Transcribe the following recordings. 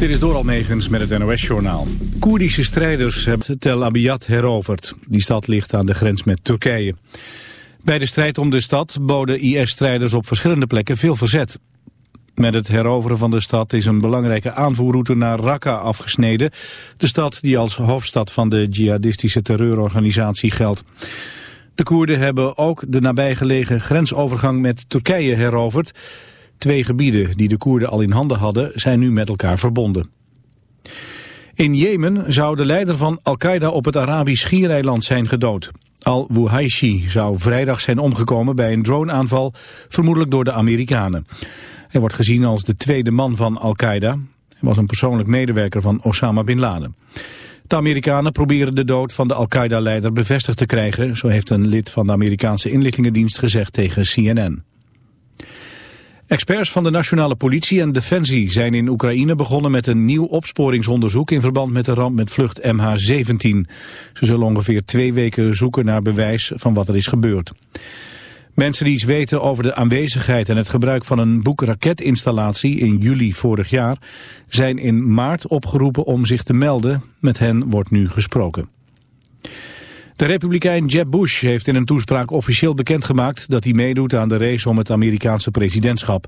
Dit is door Megens met het NOS-journaal. Koerdische strijders hebben Tel Abyad heroverd. Die stad ligt aan de grens met Turkije. Bij de strijd om de stad boden IS-strijders op verschillende plekken veel verzet. Met het heroveren van de stad is een belangrijke aanvoerroute naar Raqqa afgesneden. De stad die als hoofdstad van de jihadistische terreurorganisatie geldt. De Koerden hebben ook de nabijgelegen grensovergang met Turkije heroverd... Twee gebieden die de Koerden al in handen hadden zijn nu met elkaar verbonden. In Jemen zou de leider van Al-Qaeda op het Arabisch Schiereiland zijn gedood. Al-Wuhaishi zou vrijdag zijn omgekomen bij een droneaanval, vermoedelijk door de Amerikanen. Hij wordt gezien als de tweede man van Al-Qaeda. Hij was een persoonlijk medewerker van Osama Bin Laden. De Amerikanen proberen de dood van de Al-Qaeda-leider bevestigd te krijgen, zo heeft een lid van de Amerikaanse inlichtingendienst gezegd tegen CNN. Experts van de nationale politie en defensie zijn in Oekraïne begonnen met een nieuw opsporingsonderzoek in verband met de ramp met vlucht MH17. Ze zullen ongeveer twee weken zoeken naar bewijs van wat er is gebeurd. Mensen die iets weten over de aanwezigheid en het gebruik van een boekraketinstallatie in juli vorig jaar zijn in maart opgeroepen om zich te melden. Met hen wordt nu gesproken. De republikein Jeb Bush heeft in een toespraak officieel bekendgemaakt dat hij meedoet aan de race om het Amerikaanse presidentschap.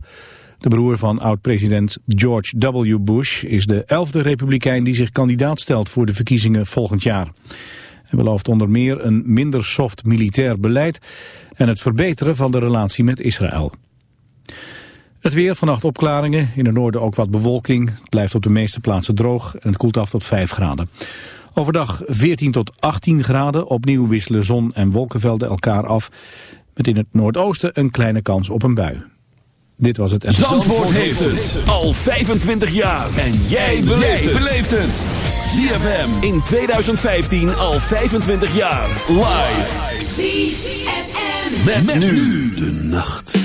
De broer van oud-president George W. Bush is de elfde republikein die zich kandidaat stelt voor de verkiezingen volgend jaar. Hij belooft onder meer een minder soft militair beleid en het verbeteren van de relatie met Israël. Het weer, vannacht opklaringen, in het noorden ook wat bewolking. Het blijft op de meeste plaatsen droog en het koelt af tot 5 graden. Overdag 14 tot 18 graden. Opnieuw wisselen zon en wolkenvelden elkaar af. Met in het noordoosten een kleine kans op een bui. Dit was het. Zandvoort, Zandvoort heeft het al 25 jaar. En jij beleeft het. ZFM in 2015 al 25 jaar. Live. ZFM. Met, met nu de nacht.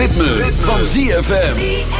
Ritme, van ZFM.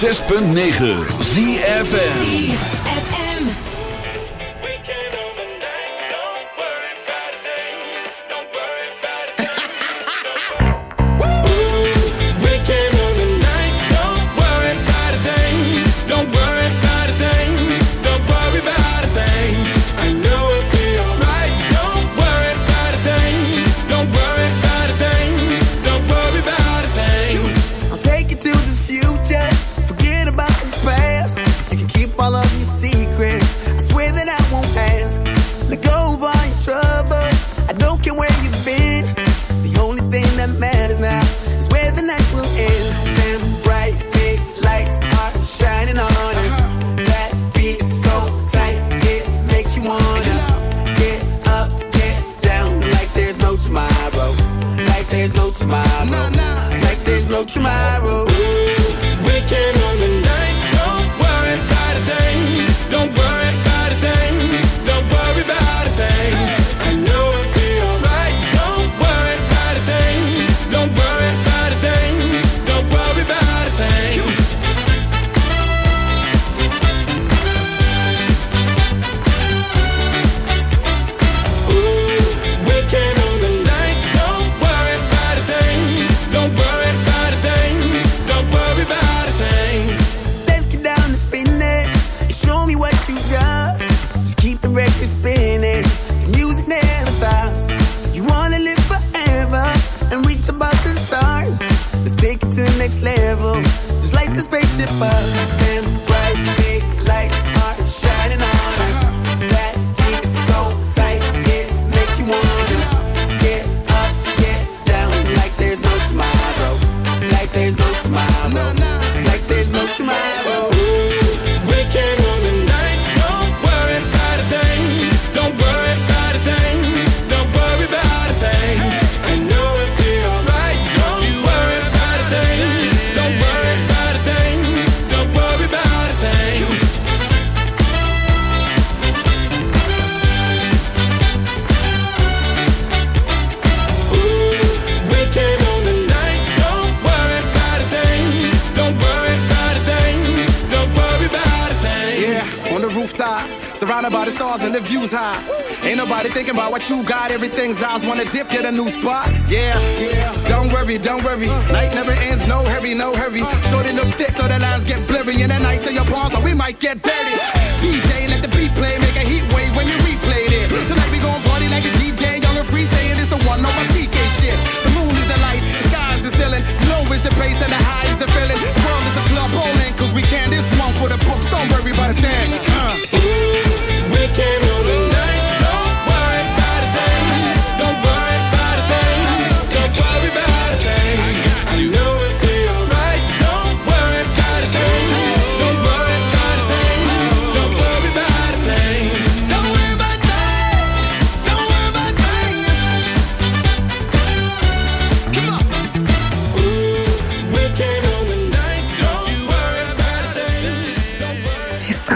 106.9 ZFN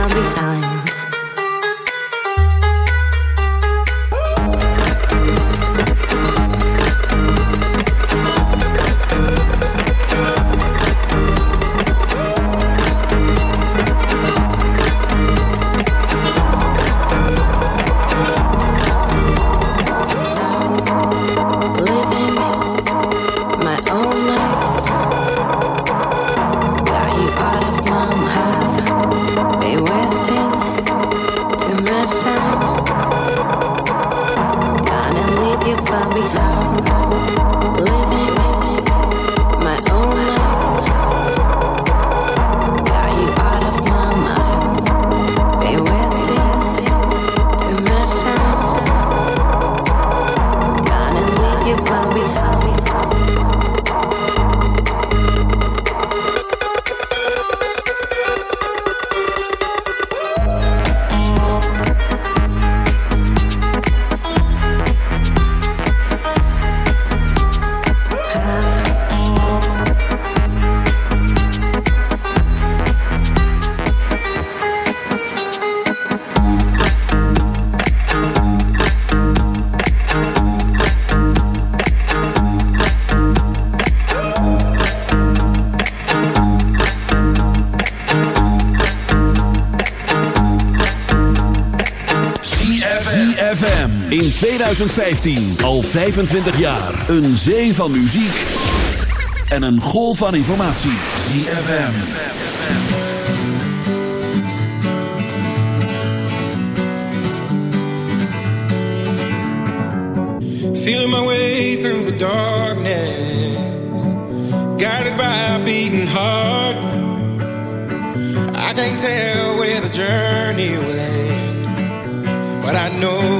I'm behind. 2015 al 25 jaar. Een zee van muziek en een golf van informatie. ZFM. Feeling my way through the darkness, guided by a beating heart. I can't tell where the journey will end, but I know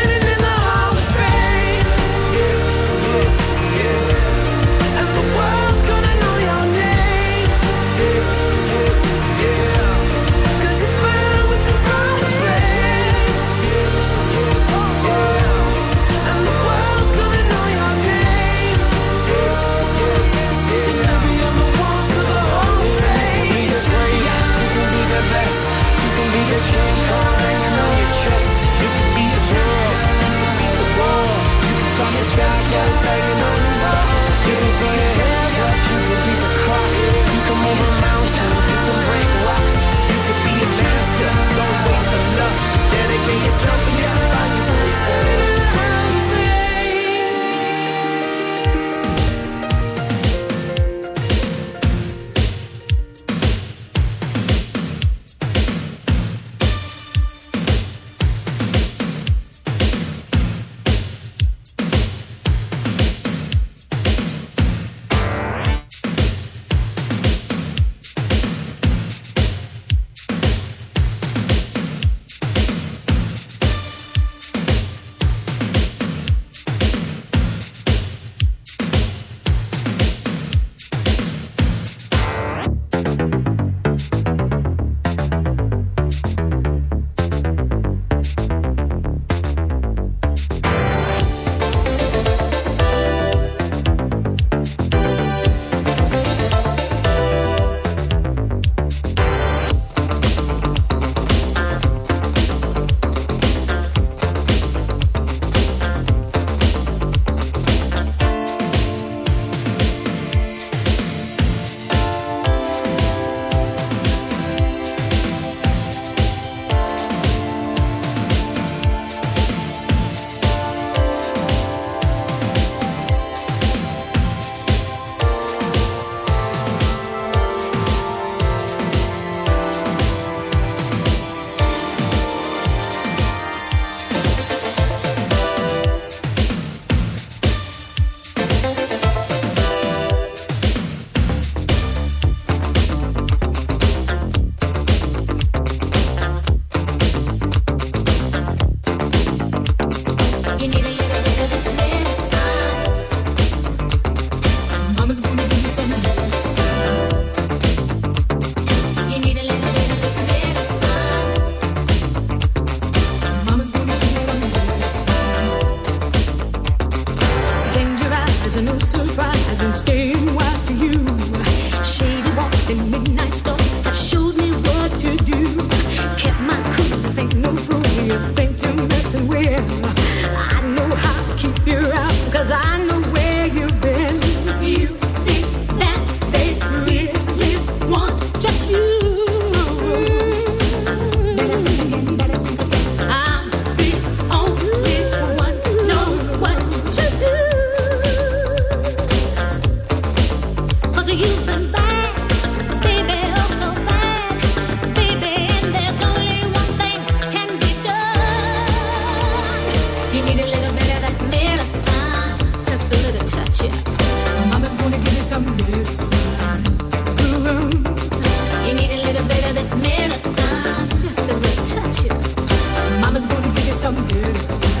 love, dedicate your love You need a little bit of that smell just a little touch it. Mama's gonna give you some medicine. You need a little bit of just a little touch it. Mama's gonna give you some.